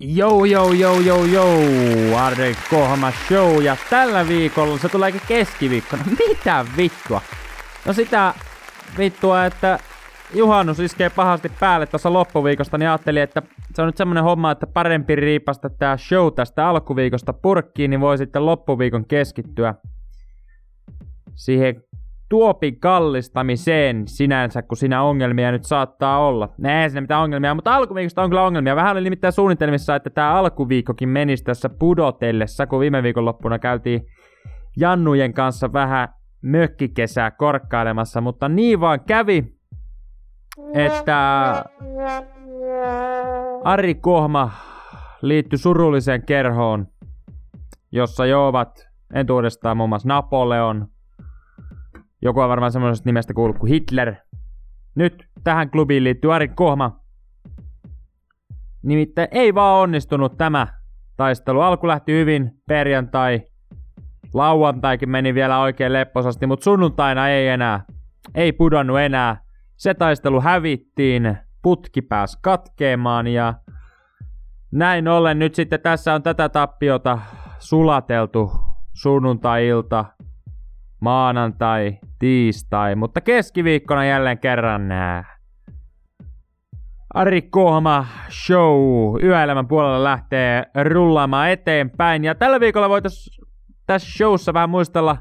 Jou, jou, jou, jou, jou, Arden Kohma Show, ja tällä viikolla se tuleekin keskiviikkona. Mitä vittua? No sitä vittua, että juhannus iskee pahasti päälle tuossa loppuviikosta, niin ajattelin, että se on nyt semmonen homma, että parempi riipasta tää show tästä alkuviikosta purkkiin, niin voi sitten loppuviikon keskittyä siihen tuopin kallistamiseen sinänsä, kun siinä ongelmia nyt saattaa olla. Eihän siinä mitään ongelmia, mutta alkuviikosta on kyllä ongelmia. Vähän oli nimittäin suunnitelmissa, että tämä alkuviikkokin menisi tässä pudotellessa, kun viime viikonloppuna käytiin Jannujen kanssa vähän mökkikesää korkkailemassa, mutta niin vaan kävi, että Ari Kohma liittyi surulliseen kerhoon, jossa jo ovat entuudestaan muun muassa Napoleon, joku on varmaan semmoisesta nimestä kuullut kuin Hitler. Nyt tähän klubiin liittyy Ari Kohma. Nimittäin ei vaan onnistunut tämä taistelu. Alku lähti hyvin, perjantai, lauantaikin meni vielä oikein lepposasti, mutta sunnuntaina ei enää. Ei pudonnut enää. Se taistelu hävittiin, putki pääsi katkeamaan ja näin ollen nyt sitten tässä on tätä tappiota sulateltu sunnuntai-ilta maanantai, tiistai, mutta keskiviikkona jälleen kerran nää. Ari Kohma Show yöelämän puolella lähtee rullaamaan eteenpäin. Ja tällä viikolla voitaisiin tässä showssa vähän muistella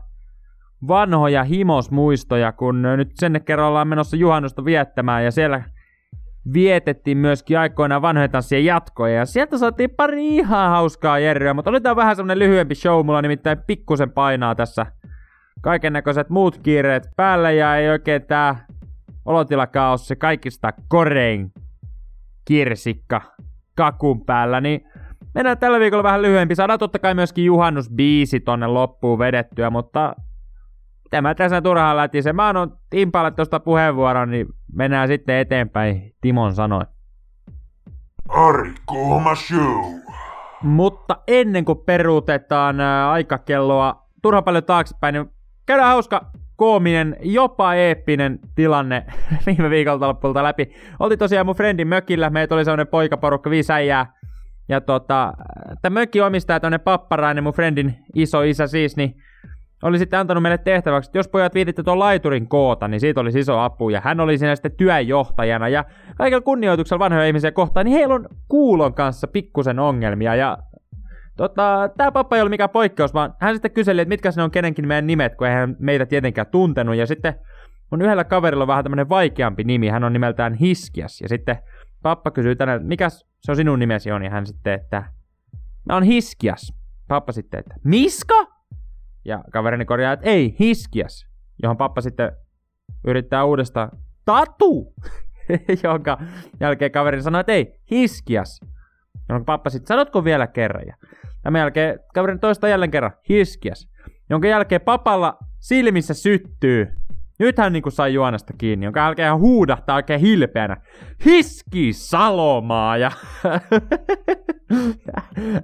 vanhoja himosmuistoja, kun nyt sen kerran ollaan menossa juhannusta viettämään ja siellä vietettiin myöskin aikoinaan vanhojen tanssien jatkoja ja sieltä saatiin pari ihan hauskaa jerryä, mutta oli tää vähän semmonen lyhyempi show, mulla nimittäin pikkusen painaa tässä kaiken näköiset muut kiireet päällä ja ei oikein tää olotilakaan ole se kaikista korein kirsikka kakun päällä, niin mennään tällä viikolla vähän lyhyempi. Saadaan totta kai myöskin juhannusbiisi tonne loppuun vedettyä, mutta tämä tässä turhaan lätise. Mä annan Timpalle tuosta puheenvuoron, niin mennään sitten eteenpäin Timon sanoi. Ari Kuhma Show. Mutta ennen kuin peruutetaan aikakelloa turha paljon taaksepäin, niin käydään hauska koominen, jopa eeppinen tilanne viime viikolta lopulta läpi. Oltiin tosiaan mun friendin mökillä, meitä oli sellainen poikaporukka, viisi äijää. Ja tota, tämä mökki omistaa tämmönen papparainen, mun friendin iso isä siis, niin oli sitten antanut meille tehtäväksi, että jos pojat viititte tuon laiturin koota, niin siitä olisi iso apu. Ja hän oli siinä sitten työjohtajana. Ja kaikella kunnioituksella vanhoja ihmisiä kohtaan, niin heillä on kuulon kanssa pikkusen ongelmia. Ja Tota, tää pappa ei ollut mikään poikkeus, vaan hän sitten kyseli, että mitkä ne on kenenkin meidän nimet, kun eihän meitä tietenkään tuntenut. Ja sitten mun yhdellä kaverilla on vähän tämmönen vaikeampi nimi, hän on nimeltään Hiskias. Ja sitten pappa kysyy tänään, että mikä se on sinun nimesi on, ja hän sitten, että mä oon Hiskias. Pappa sitten, että Miska? Ja kaverini korjaa, että ei, Hiskias. Johon pappa sitten yrittää uudestaan, Tatu! jonka jälkeen kaverini sanoi, että ei, Hiskias. Jonka pappa sitten, sanotko vielä kerran? Ja Tämän jälkeen kaverin toista jälleen kerran, hiskias. Jonka jälkeen papalla silmissä syttyy. Nyt hän niinku sai juonesta kiinni, jonka jälkeen hän huudahtaa oikein hilpeänä. Hiski Salomaa! Ja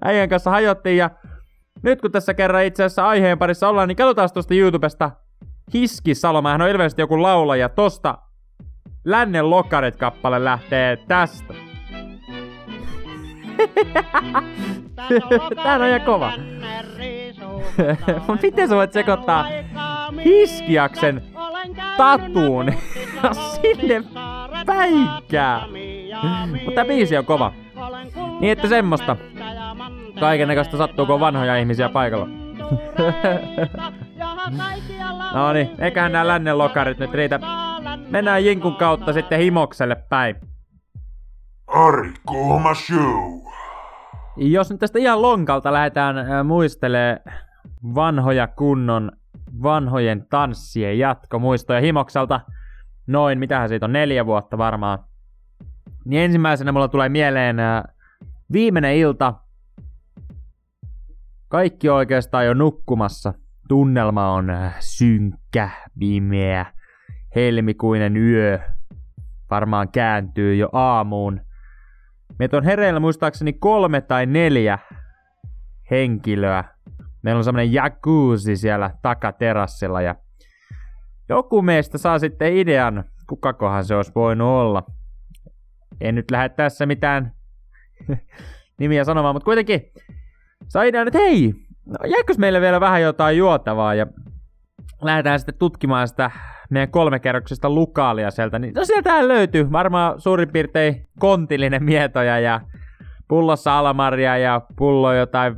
äijän kanssa hajottiin ja nyt kun tässä kerran itse asiassa aiheen parissa ollaan, niin katsotaan tuosta YouTubesta Hiski Salomaa. Hän on ilmeisesti joku laulaja. Tosta Lännen Lokarit-kappale lähtee tästä. Tää on ihan kova. Miten sä voit sekoittaa Hiskiaksen tatuun sinne päikkää? Mutta tää biisi on kova. Niin että semmoista. Kaiken näköistä sattuu, kun vanhoja ihmisiä paikalla. no niin, eiköhän nää lännen lokarit nyt riitä. Mennään Jinkun kautta sitten himokselle päin. Ari Kuhma Show. Jos nyt tästä ihan lonkalta lähdetään äh, muistelee vanhoja kunnon vanhojen tanssien jatkomuistoja Himokselta, noin, mitähän siitä on, neljä vuotta varmaan. Niin ensimmäisenä mulla tulee mieleen äh, viimeinen ilta. Kaikki oikeastaan jo nukkumassa. Tunnelma on äh, synkkä, pimeä, helmikuinen yö. Varmaan kääntyy jo aamuun. Meitä on hereillä muistaakseni kolme tai neljä henkilöä. Meillä on semmonen jacuzzi siellä takaterassilla ja joku meistä saa sitten idean, kukakohan se olisi voinut olla. En nyt lähde tässä mitään nimiä sanomaan, mutta kuitenkin sai idean, että hei, no, jääkös meille vielä vähän jotain juotavaa ja lähdetään sitten tutkimaan sitä meidän kolmekerroksista lukaalia sieltä, niin no sieltähän löytyy varmaan suurin piirtein kontillinen mietoja ja pullossa alamaria ja pullo jotain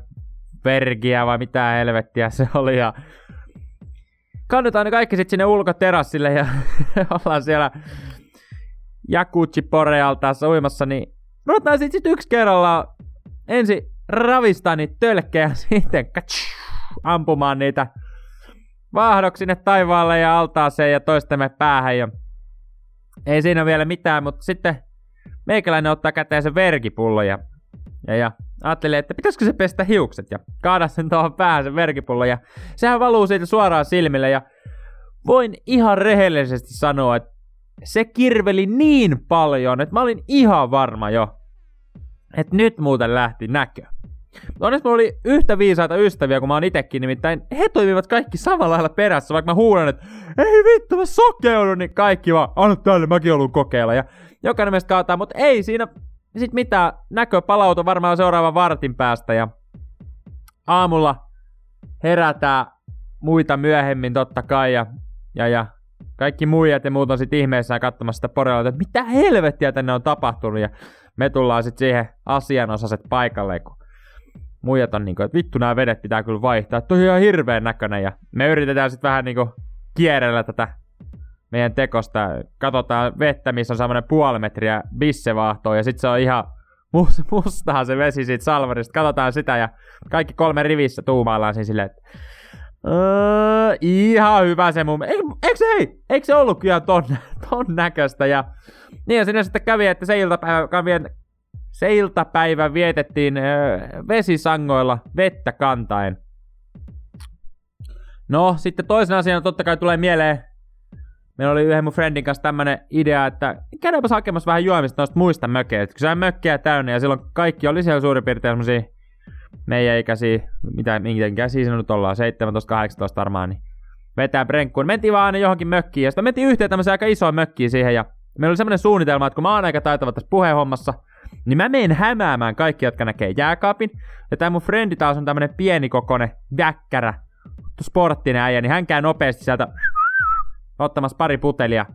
vergiä vai mitä helvettiä se oli ja kannetaan ne kaikki sitten sinne ulkoterassille ja ollaan siellä Jakuchi Porealtaassa uimassa, niin ruvetaan sitten sit yksi kerralla ensin ravistaa niitä tölkkejä sitten katsch, ampumaan niitä vaahdoksi sinne taivaalle ja altaaseen ja toistemme päähän. Ja ei siinä vielä mitään, mutta sitten meikäläinen ottaa käteen sen verkipullo ja, ja, ja ajattelin, että pitäisikö se pestä hiukset ja kaada sen tuohon päähän sen verkipullo ja sehän valuu siitä suoraan silmille ja voin ihan rehellisesti sanoa, että se kirveli niin paljon, että mä olin ihan varma jo, että nyt muuten lähti näkö. Onneksi mulla oli yhtä viisaita ystäviä kuin mä oon itekin, nimittäin he toimivat kaikki samalla lailla perässä, vaikka mä huudan, että ei vittu, mä sokeudun, niin kaikki vaan, anna tälle, mäkin haluan kokeilla. Ja jokainen meistä kaataa, mutta ei siinä sit mitään näkö palautu varmaan seuraavan vartin päästä ja aamulla herätään muita myöhemmin totta kai ja, ja, ja kaikki muijat ja muut on sit ihmeissään katsomassa sitä porella, että mitä helvettiä tänne on tapahtunut ja me tullaan sitten siihen asianosaiset paikalle, kun muijat on niinku, että vittu nämä vedet pitää kyllä vaihtaa, että on ihan hirveän näköinen ja me yritetään sitten vähän niinku kierrellä tätä meidän tekosta. Katsotaan vettä, missä on semmoinen puoli metriä bissevahtoa ja sitten se on ihan mustahan se vesi siitä salvarista. Katsotaan sitä ja kaikki kolme rivissä tuumaillaan siinä silleen, että Öö, ihan hyvä se mun eikö, se, eikö se ollut kyllä ton, ton näköistä ja niin ja sinne sitten kävi, että se iltapäivä, se iltapäivä vietettiin öö, vesisangoilla vettä kantaen. No, sitten toisena asiana totta kai tulee mieleen, meillä oli yhden mun friendin kanssa tämmönen idea, että käydäänpäs hakemassa vähän juomista noista muista mökeistä. Kun se on mökkiä täynnä ja silloin kaikki oli siellä suurin piirtein semmosia meidän ikäisiä, mitä, minkä ikäisiä siinä nyt ollaan, 17-18 varmaan, niin vetää brenkkuun. Mentiin vaan aina johonkin mökkiin ja sitten mentiin yhteen tämmöiseen aika isoon mökkiin siihen ja meillä oli semmoinen suunnitelma, että kun mä oon aika taitava tässä puheenhommassa, niin mä menen hämäämään kaikki, jotka näkee jääkaapin. Ja tämä mun frendi taas on tämmönen pienikokoinen väkkärä, sporttinen äijä, niin hän käy nopeasti sieltä ottamassa pari putelia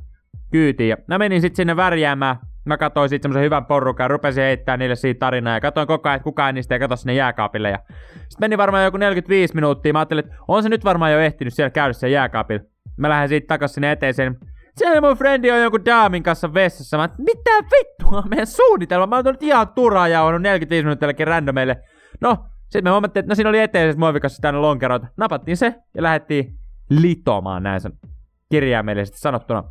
kyytiin. Ja mä menin sitten sinne värjäämään. Mä katsoin sitten semmoisen hyvän porukan ja rupesin heittää niille siitä tarinaa. Ja katsoin koko ajan, että kukaan niistä ei katso sinne jääkaapille. Ja sitten meni varmaan joku 45 minuuttia. Mä ajattelin, että on se nyt varmaan jo ehtinyt siellä käydä siellä jääkaapilla. Mä lähden siitä takaisin sinne eteiseen. Siellä mun frendi on joku daamin kanssa vessassa. Mä mitä vittua meidän suunnitelma? Mä oon ihan turhaa ja on 45 minuuttia randomeille. No, sitten me huomattiin, että no siinä oli eteisessä muovikassa tänne lonkeroita. Napattiin se ja lähdettiin litomaan näin sen kirjaimellisesti sanottuna.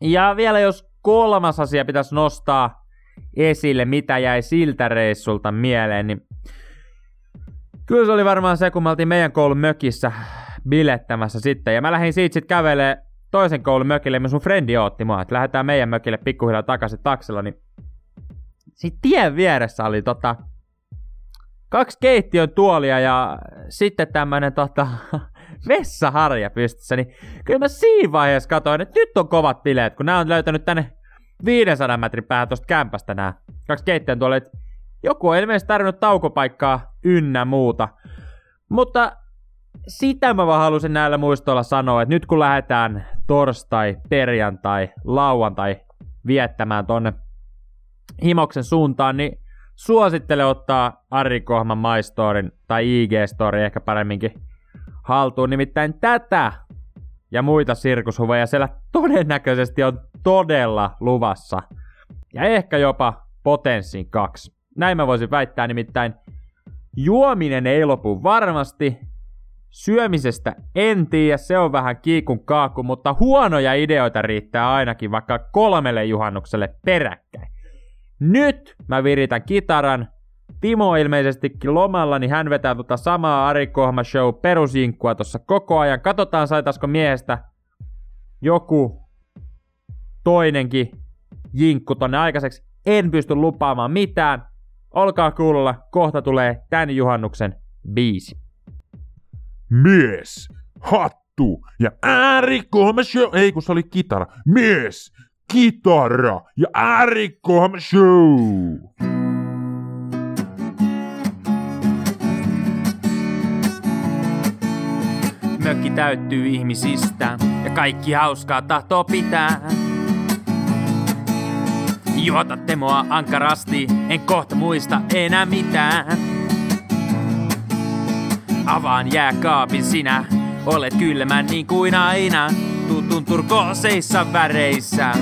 Ja vielä jos kolmas asia pitäisi nostaa esille, mitä jäi siltä reissulta mieleen, niin kyllä se oli varmaan se, kun me oltiin meidän koulun mökissä bilettämässä sitten. Ja mä lähdin siitä sitten kävelee toisen koulun mökille, missä mun frendi otti mua, että lähdetään meidän mökille pikkuhiljaa takaisin taksilla, niin sitten tien vieressä oli tota, kaksi keittiön tuolia ja sitten tämmönen tota, vessaharja pystyssä, niin kyllä mä siinä vaiheessa katsoin, että nyt on kovat bileet, kun nämä on löytänyt tänne 500 metrin päähän tuosta kämpästä nämä kaksi keittiön tuolia, joku on ilmeisesti tarvinnut taukopaikkaa ynnä muuta. Mutta sitä mä vaan halusin näillä muistoilla sanoa, että nyt kun lähdetään torstai, perjantai, lauantai viettämään tonne Himoksen suuntaan, niin suosittele ottaa Ari Kohman My Storyn tai IG Story ehkä paremminkin haltuun. Nimittäin tätä ja muita sirkushuveja siellä todennäköisesti on todella luvassa. Ja ehkä jopa potenssiin kaksi. Näin mä voisin väittää nimittäin. Juominen ei lopu varmasti. Syömisestä en tiedä, se on vähän kiikun kaakku, mutta huonoja ideoita riittää ainakin vaikka kolmelle juhannukselle peräkkäin. Nyt mä viritän kitaran. Timo ilmeisestikin lomalla, niin hän vetää tota samaa Ari Kohma Show perusjinkkua tossa koko ajan. Katsotaan saitaisiko miehestä joku toinenkin jinkku tonne aikaiseksi. En pysty lupaamaan mitään. Olkaa kuulolla, kohta tulee tän juhannuksen biisi mies, hattu ja äärikohma Ei kun se oli kitara. Mies, kitara ja äärikohma show. Mökki täyttyy ihmisistä ja kaikki hauskaa tahtoo pitää. Juotatte mua ankarasti, en kohta muista enää mitään. Avaan jääkaapin sinä, olet kylmän niin kuin aina, tutun turkooseissa väreissä.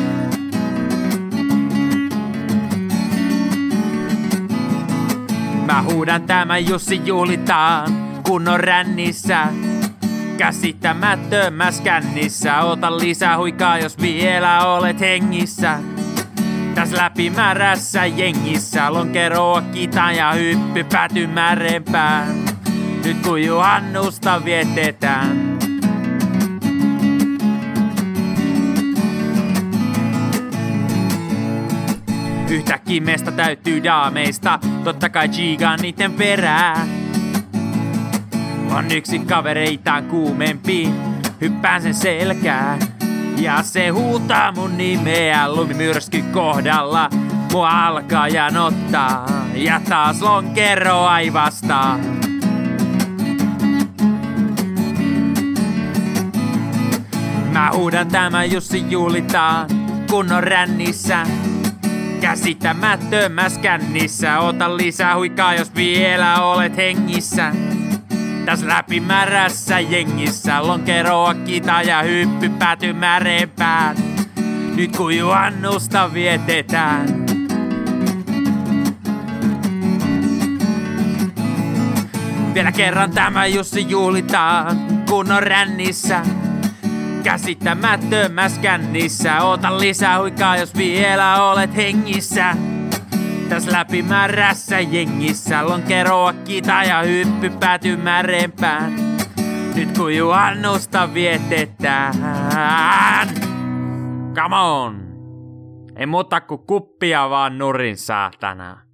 Mä huudan tämän Jussi juhlitaan, kunnon rännissä. Käsittämättömässä kännissä, ota lisää huikaa, jos vielä olet hengissä. Täs läpimärässä jengissä, lonkeroa kitaan ja hyppy pääty märempään. Nyt kun juhannusta vietetään. Yhtäkkiä meistä täyttyy daameista, totta kai Gigan niiden perää. On yksi kavereitaan kuumempi, hyppään sen selkää. Ja se huutaa mun nimeä lumimyrsky kohdalla. Mua alkaa janottaa ja taas lonkero aivastaa. Mä huudan tämän Jussi juulitaan kunnon rännissä. Käsittämättömässä kännissä, ota lisää huikaa jos vielä olet hengissä. Täs läpimärässä jengissä lonkeroa kita ja hyppy pääty märempään. Nyt kun juhannusta vietetään. Vielä kerran tämä Jussi juhlitaan kunnon rännissä. Käsittämättömässä kännissä, ota lisää huikaa jos vielä olet hengissä. Täs läpimärässä jengissä lonkeroa kita ja hyppy pääty märempään. Nyt kun juhannusta vietetään. Come on! Ei muuta kuin kuppia vaan nurin saatana.